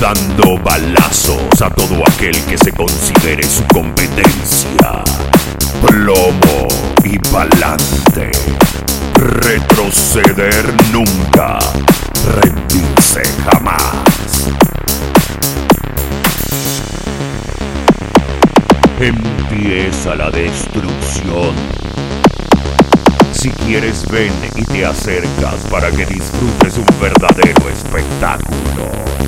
dando balazos a todo aquel que se considere su competencia. Plomo y pa'lante. Retroceder nunca. Rendirse jamás. Empieza la destrucción. Si quieres ven y te acercas para que disfrutes un verdadero espectáculo.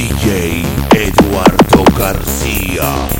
DJ Eduardo García.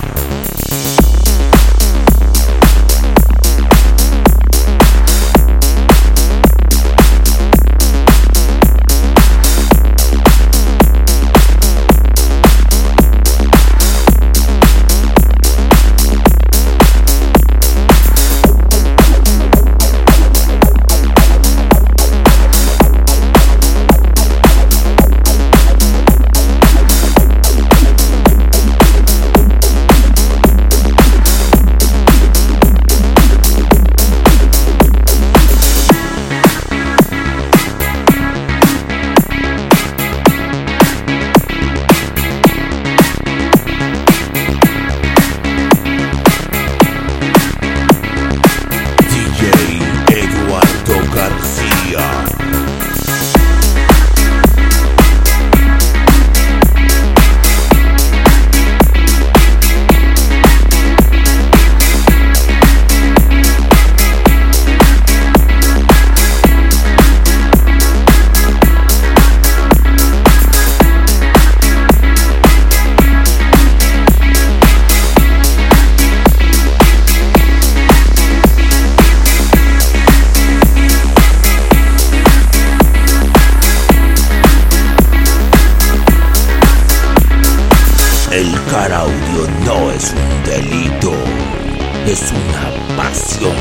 El caraudio no es un delito, es una pasión.